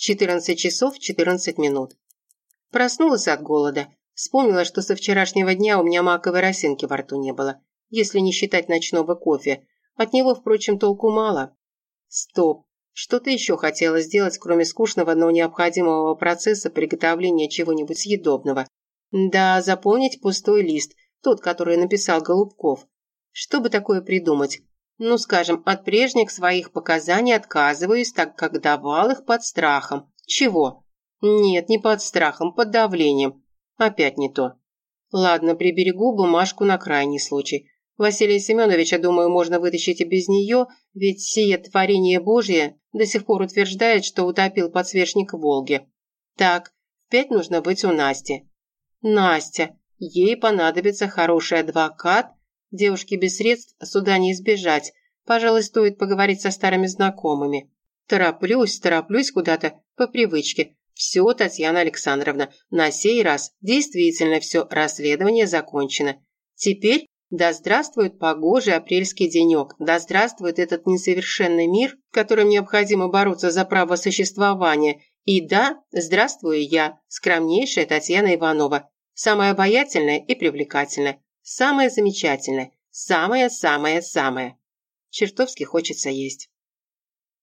14 часов 14 минут. Проснулась от голода. Вспомнила, что со вчерашнего дня у меня маковой росинки во рту не было, если не считать ночного кофе. От него, впрочем, толку мало. Стоп. Что-то еще хотела сделать, кроме скучного, но необходимого процесса приготовления чего-нибудь съедобного. Да, заполнить пустой лист, тот, который написал Голубков. Что бы такое придумать? Ну, скажем, от прежних своих показаний отказываюсь, так как давал их под страхом. Чего? Нет, не под страхом, под давлением. Опять не то. Ладно, приберегу бумажку на крайний случай. Василия Семеновича, думаю, можно вытащить и без нее, ведь сие творение Божье до сих пор утверждает, что утопил подсвечник в Волге. Так, в пять нужно быть у Насти. Настя. Ей понадобится хороший адвокат. Девушке без средств суда не избежать. Пожалуй, стоит поговорить со старыми знакомыми. Тороплюсь, тороплюсь куда-то по привычке. Все, Татьяна Александровна, на сей раз действительно все расследование закончено. Теперь да здравствует погожий апрельский денек, да здравствует этот несовершенный мир, в котором необходимо бороться за право существования, и да, здравствую я, скромнейшая Татьяна Иванова, самая обаятельная и привлекательная, самая замечательная, самая-самая-самая. Чертовски хочется есть.